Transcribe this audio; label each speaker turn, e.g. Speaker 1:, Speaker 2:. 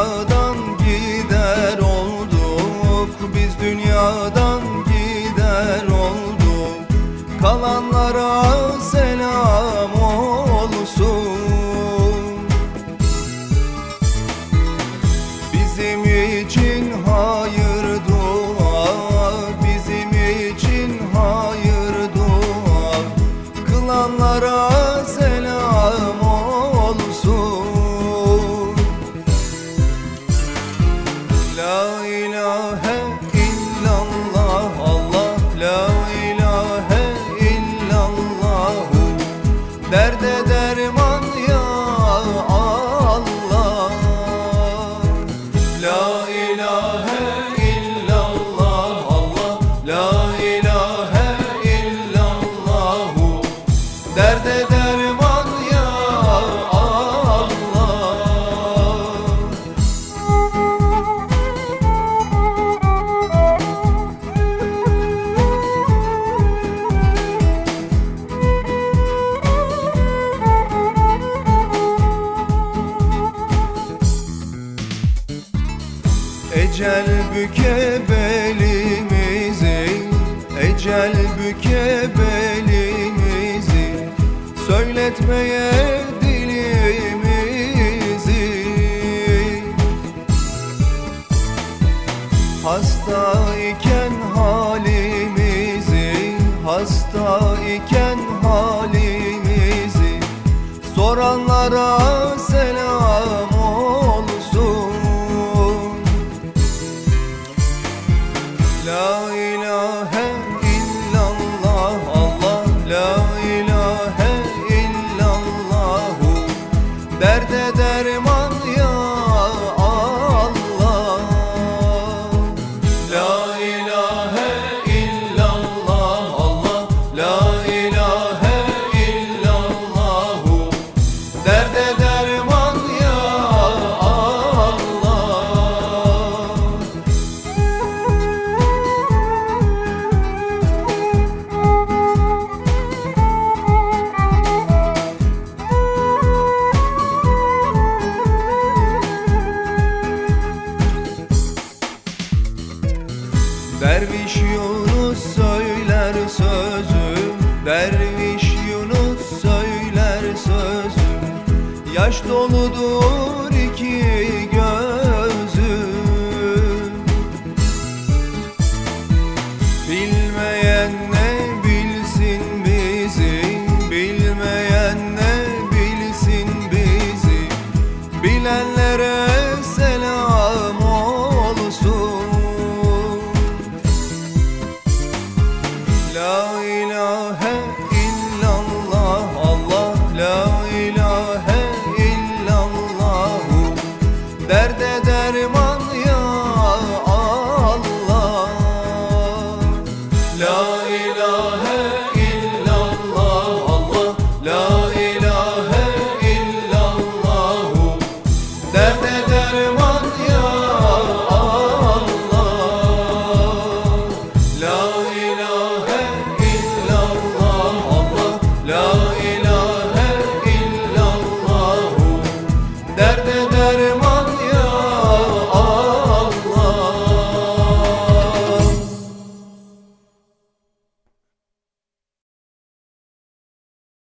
Speaker 1: dünyadan gider olduk. Biz dünyadan gider olduk. Kalanlara selam olsun. Bizim için hayır Ecel büke belimizi Ecel büke belimizi Söyletmeye dilimizi. Hasta iken halimizi Hasta iken halimizi Soranlara selam La ilahe Derviş söyler sözü Derviş söyler sözü. Yaş doludur la ilahe illallah Allah la ilahe illallahu Derde derman ya Allah. La ilahe